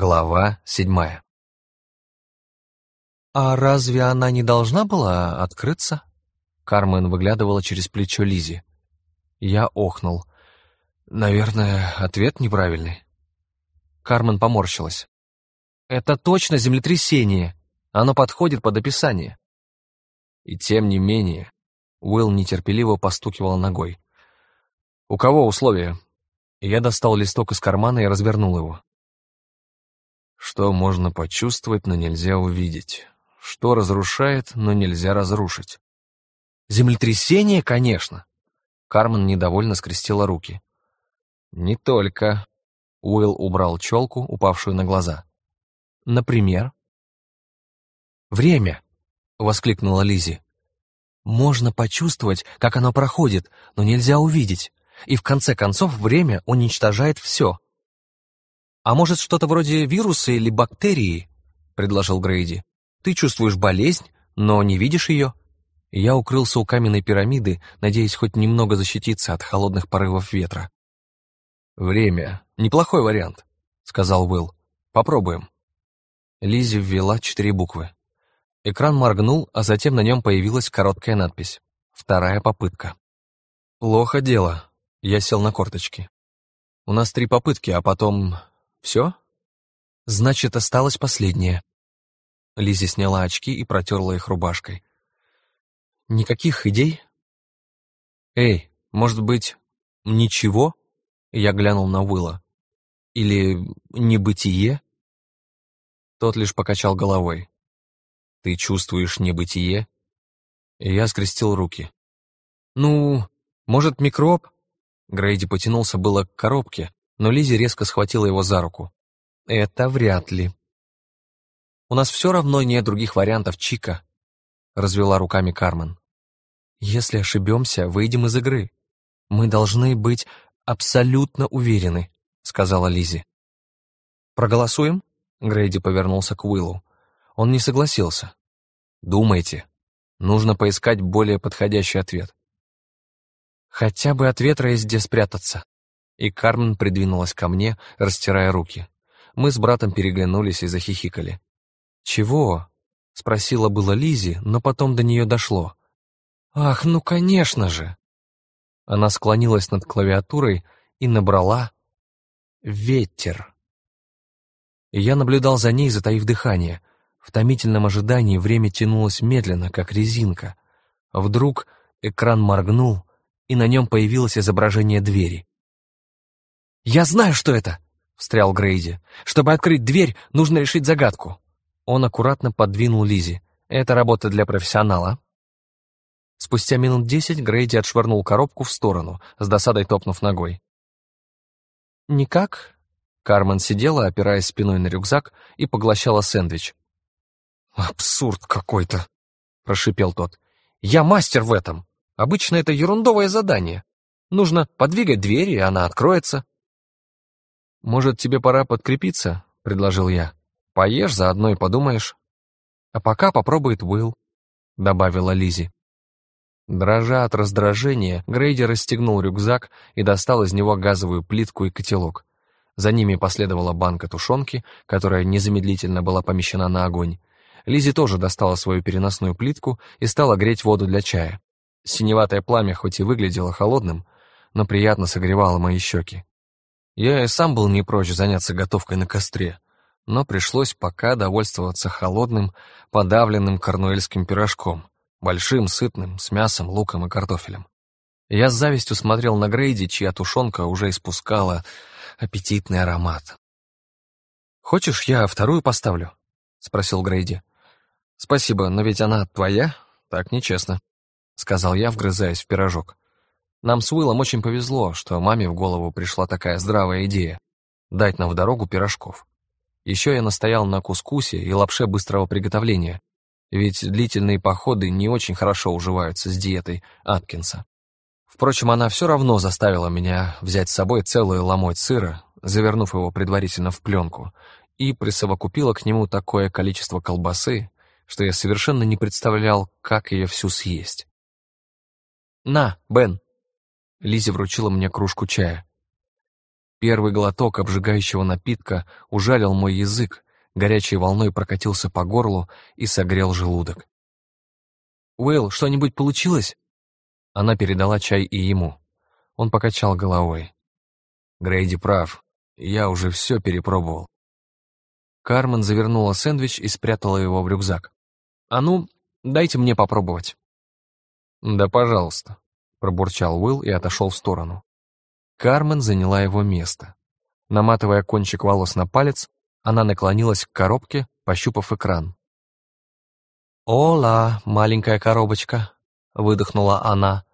Глава седьмая. «А разве она не должна была открыться?» Кармен выглядывала через плечо Лизи. Я охнул. «Наверное, ответ неправильный». Кармен поморщилась. «Это точно землетрясение. Оно подходит под описание». И тем не менее, Уилл нетерпеливо постукивал ногой. «У кого условия?» Я достал листок из кармана и развернул его. Что можно почувствовать, но нельзя увидеть? Что разрушает, но нельзя разрушить? Землетрясение, конечно. Кармен недовольно скрестила руки. Не только. Уилл убрал челку, упавшую на глаза. Например? Время, воскликнула Лизи. Можно почувствовать, как оно проходит, но нельзя увидеть. И в конце концов время уничтожает все. «А может, что-то вроде вируса или бактерии?» — предложил Грейди. «Ты чувствуешь болезнь, но не видишь ее». Я укрылся у каменной пирамиды, надеясь хоть немного защититься от холодных порывов ветра. «Время. Неплохой вариант», — сказал Уилл. «Попробуем». Лизи ввела четыре буквы. Экран моргнул, а затем на нем появилась короткая надпись. Вторая попытка. «Плохо дело». Я сел на корточки. «У нас три попытки, а потом все? Значит, осталось последнее. Лизи сняла очки и протерла их рубашкой. Никаких идей? Эй, может быть, ничего? Я глянул на Уилла. Или небытие? Тот лишь покачал головой. Ты чувствуешь небытие? И я скрестил руки. Ну, может, микроб? Грейди потянулся было к коробке, но Лизи резко схватила его за руку. «Это вряд ли». «У нас все равно нет других вариантов, Чика», — развела руками Кармен. «Если ошибемся, выйдем из игры. Мы должны быть абсолютно уверены», — сказала Лизи. «Проголосуем?» — Грейди повернулся к Уиллу. Он не согласился. «Думайте. Нужно поискать более подходящий ответ». «Хотя бы от ветра есть где спрятаться», и Кармен придвинулась ко мне, растирая руки. Мы с братом переглянулись и захихикали. «Чего?» — спросила была Лизи, но потом до нее дошло. «Ах, ну конечно же!» Она склонилась над клавиатурой и набрала «Ветер». Я наблюдал за ней, затаив дыхание. В томительном ожидании время тянулось медленно, как резинка. Вдруг экран моргнул, и на нем появилось изображение двери. «Я знаю, что это!» — встрял Грейди. «Чтобы открыть дверь, нужно решить загадку». Он аккуратно подвинул Лизи. «Это работа для профессионала». Спустя минут десять Грейди отшвырнул коробку в сторону, с досадой топнув ногой. «Никак?» Кармен сидела, опираясь спиной на рюкзак, и поглощала сэндвич. «Абсурд какой-то!» — прошипел тот. «Я мастер в этом! Обычно это ерундовое задание. Нужно подвигать дверь, и она откроется. «Может, тебе пора подкрепиться?» — предложил я. «Поешь, заодно и подумаешь». «А пока попробует Уилл», — добавила Лизи. Дрожа от раздражения, Грейди расстегнул рюкзак и достал из него газовую плитку и котелок. За ними последовала банка тушенки, которая незамедлительно была помещена на огонь. Лизи тоже достала свою переносную плитку и стала греть воду для чая. Синеватое пламя хоть и выглядело холодным, но приятно согревало мои щеки. Я и сам был не прочь заняться готовкой на костре, но пришлось пока довольствоваться холодным, подавленным корнуэльским пирожком, большим, сытным, с мясом, луком и картофелем. Я с завистью смотрел на Грейди, чья тушенка уже испускала аппетитный аромат. «Хочешь, я вторую поставлю?» — спросил Грейди. «Спасибо, но ведь она твоя? Так нечестно», — сказал я, вгрызаясь в пирожок. Нам с Уиллом очень повезло, что маме в голову пришла такая здравая идея — дать нам в дорогу пирожков. Еще я настоял на кускусе и лапше быстрого приготовления, ведь длительные походы не очень хорошо уживаются с диетой Аткинса. Впрочем, она все равно заставила меня взять с собой целую ломоть сыра, завернув его предварительно в пленку, и присовокупила к нему такое количество колбасы, что я совершенно не представлял, как ее всю съесть. «На, Бен», Лизи вручила мне кружку чая. Первый глоток обжигающего напитка ужалил мой язык, горячей волной прокатился по горлу и согрел желудок. «Уилл, что-нибудь получилось?» Она передала чай и ему. Он покачал головой. Грейди прав, я уже все перепробовал. Кармен завернула сэндвич и спрятала его в рюкзак. «А ну, дайте мне попробовать». «Да, пожалуйста», — пробурчал Уилл и отошел в сторону. Кармен заняла его место. Наматывая кончик волос на палец, она наклонилась к коробке, пощупав экран. «Ола, маленькая коробочка», — выдохнула она.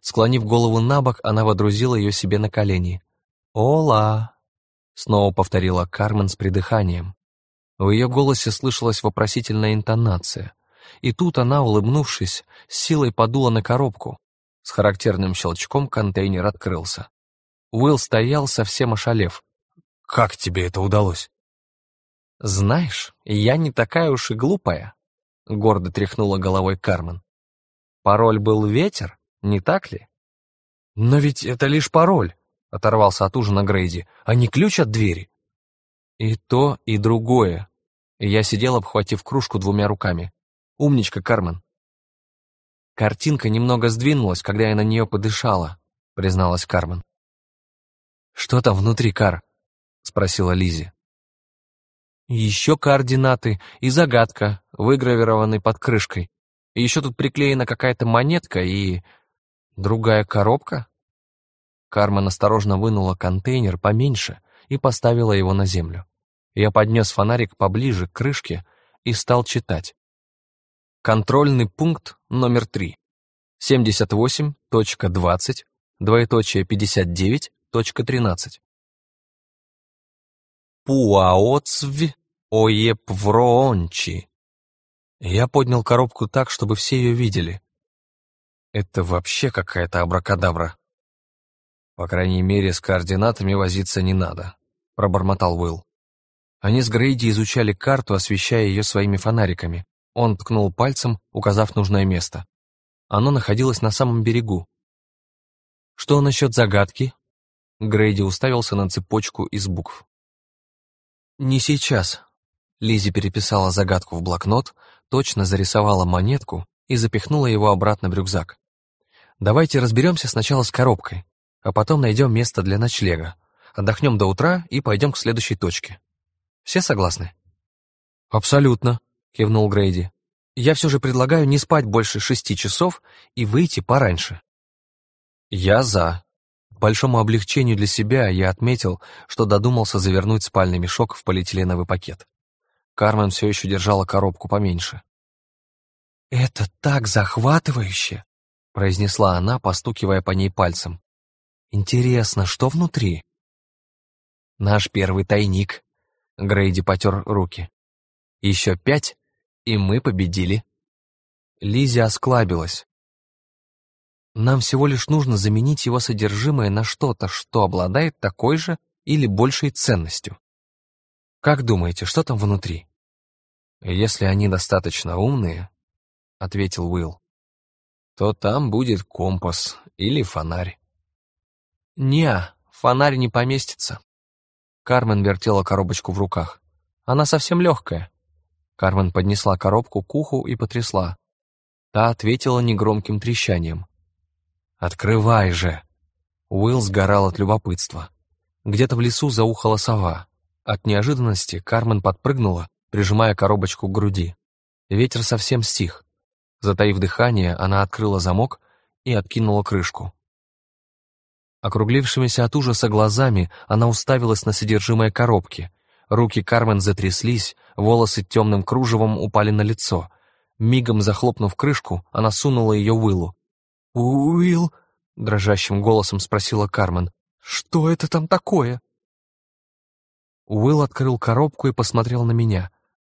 Склонив голову на бок, она водрузила ее себе на колени. «Ола», — снова повторила Кармен с придыханием. В ее голосе слышалась вопросительная интонация. И тут она, улыбнувшись, силой подула на коробку. С характерным щелчком контейнер открылся. Уилл стоял, совсем ошалев. «Как тебе это удалось?» «Знаешь, я не такая уж и глупая», — гордо тряхнула головой Кармен. «Пароль был ветер, не так ли?» «Но ведь это лишь пароль», — оторвался от ужина Грейди, «а не ключ от двери». И то, и другое. Я сидел, обхватив кружку двумя руками. Умничка, Кармен. Картинка немного сдвинулась, когда я на нее подышала, призналась Кармен. «Что там внутри, Кар?» — спросила Лизи. «Еще координаты и загадка, выгравированный под крышкой. И еще тут приклеена какая-то монетка и... другая коробка?» Кармен осторожно вынула контейнер поменьше и поставила его на землю. Я поднес фонарик поближе к крышке и стал читать. Контрольный пункт номер 3. 78.20, двоеточие 59.13. Пуаоцви оепвроончи. Я поднял коробку так, чтобы все ее видели. Это вообще какая-то абракадабра. По крайней мере, с координатами возиться не надо, пробормотал Уилл. Они с Грейди изучали карту, освещая ее своими фонариками. Он ткнул пальцем, указав нужное место. Оно находилось на самом берегу. «Что насчет загадки?» Грейди уставился на цепочку из букв. «Не сейчас». Лизи переписала загадку в блокнот, точно зарисовала монетку и запихнула его обратно в рюкзак. «Давайте разберемся сначала с коробкой, а потом найдем место для ночлега. Отдохнем до утра и пойдем к следующей точке». Все согласны?» «Абсолютно», — кивнул Грейди. «Я все же предлагаю не спать больше шести часов и выйти пораньше». «Я за». К большому облегчению для себя я отметил, что додумался завернуть спальный мешок в полиэтиленовый пакет. Кармен все еще держала коробку поменьше. «Это так захватывающе!» — произнесла она, постукивая по ней пальцем. «Интересно, что внутри?» «Наш первый тайник», Грейди потер руки. «Еще пять, и мы победили». Лизи осклабилась. «Нам всего лишь нужно заменить его содержимое на что-то, что обладает такой же или большей ценностью. Как думаете, что там внутри?» «Если они достаточно умные», — ответил Уилл, «то там будет компас или фонарь». «Не, фонарь не поместится», Кармен вертела коробочку в руках. «Она совсем легкая». Кармен поднесла коробку к уху и потрясла. Та ответила негромким трещанием. «Открывай же!» Уилл сгорал от любопытства. Где-то в лесу заухала сова. От неожиданности Кармен подпрыгнула, прижимая коробочку к груди. Ветер совсем стих. Затаив дыхание, она открыла замок и откинула крышку. Округлившимися от ужаса глазами она уставилась на содержимое коробки. Руки Кармен затряслись, волосы темным кружевом упали на лицо. Мигом захлопнув крышку, она сунула ее Уиллу. «Уилл?» — дрожащим голосом спросила Кармен. «Что это там такое?» Уилл открыл коробку и посмотрел на меня.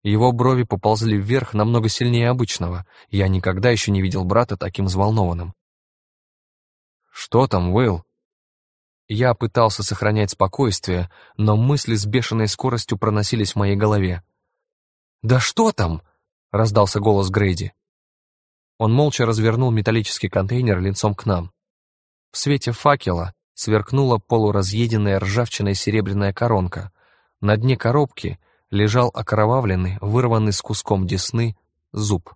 Его брови поползли вверх намного сильнее обычного. Я никогда еще не видел брата таким взволнованным. «Что там, Уилл?» Я пытался сохранять спокойствие, но мысли с бешеной скоростью проносились в моей голове. «Да что там?» — раздался голос Грейди. Он молча развернул металлический контейнер лицом к нам. В свете факела сверкнула полуразъеденная ржавчиной серебряная коронка. На дне коробки лежал окровавленный, вырванный с куском десны, зуб.